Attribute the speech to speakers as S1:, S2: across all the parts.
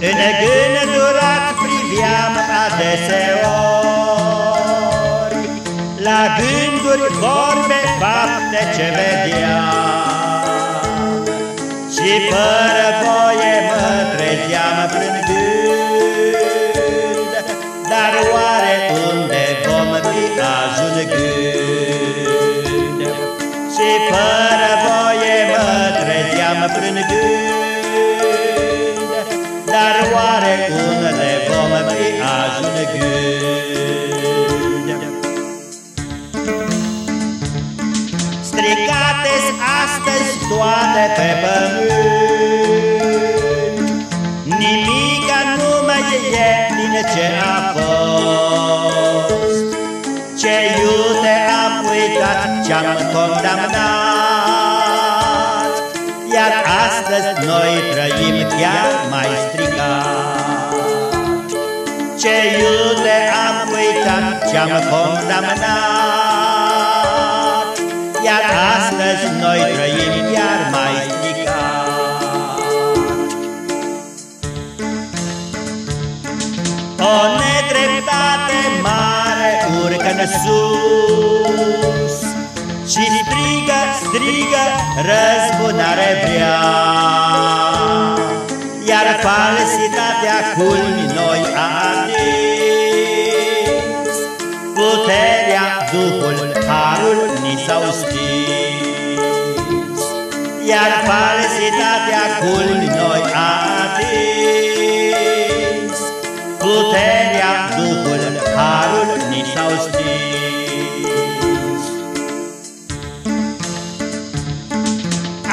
S1: În gândurat priveam adeseori La gânduri, vorbe, fapte ce vedeam Și fără voie mă trezeam plângând Dar oare unde vom fi ajungând? Și fără voie mă trezeam plângând ajungând? Stricate-s astăzi toate pe pământ, Nimica nu mai e din ce a fost. Ce iute am uitat ce-am condamnat, Iar astăzi noi trăim chiar mai stricat. Ce iute am uitat ce-am condamnat, Iar astăzi noi trăim chiar mai stricat. O nedreptate mare urcă-n sus Și strigă, strigă, răzbunare vrea. Iar falsitatea culmi noi a atins Puterea, Duhul, Harul ni s-au stins Iar falsitatea culmi noi a atins. Puterea, Duhul, Harul ni s-au stins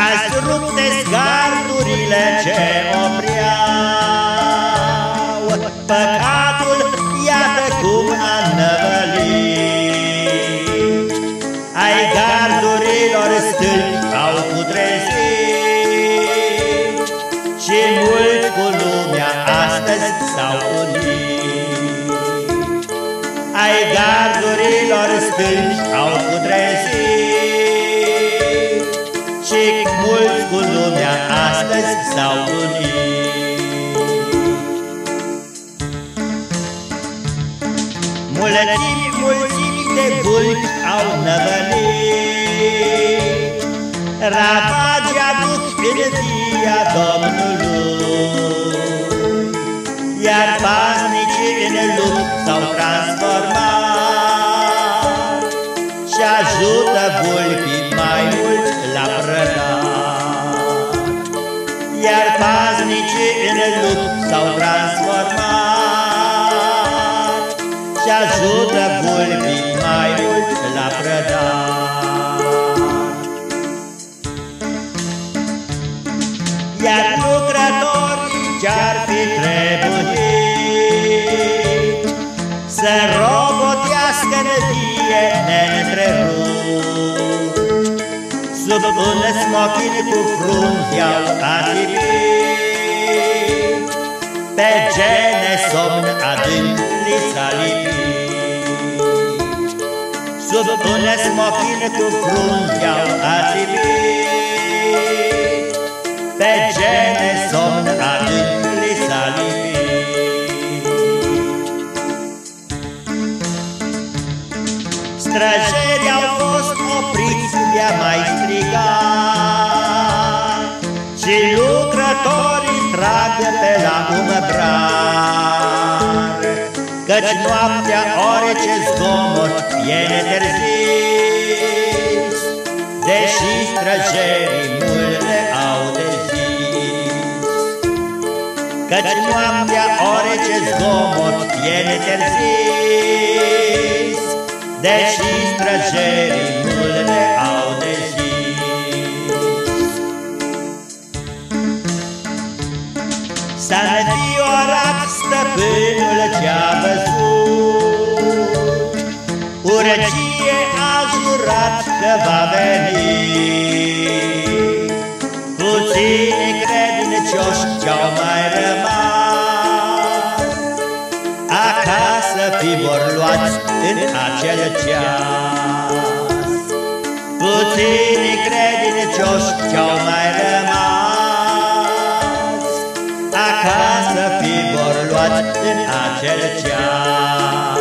S1: Azi rupte gardurile ce gardurilor stâlpi au putrezit Și mulți cu lumea astăzi s-au unit Mulțimi, mulțimi de vulpi au năvălit. Ravagi aduc în zia Domnului Iar pasnicii în lupt s-au transformat Și ajută vulpii mai mult la prădat Iar lucrătorii ce-ar fi trebuit Să robotească în vie neîntrerupt Sub un smochin cu frunzi au atipit Pe gene somn adânc li s-a lipit Sub un smochin cu frunzi au atipit Pe gene somn adânc li s-a lipit Străjerii au fost opriți de-a mai la umăbrar Căci noaptea orice zgomot e neterzis Deși străjerii multe au de zis Căci noaptea orice zgomot e neterzis Deși străjerii Urăcie a jurat că va veni. Puțini credincioși ce-au mai rămas. Acasă fi vor luați în acel ceas. Puțini credincioși ce-au mai rămas. Acasă să fi vor luați în acel ceas.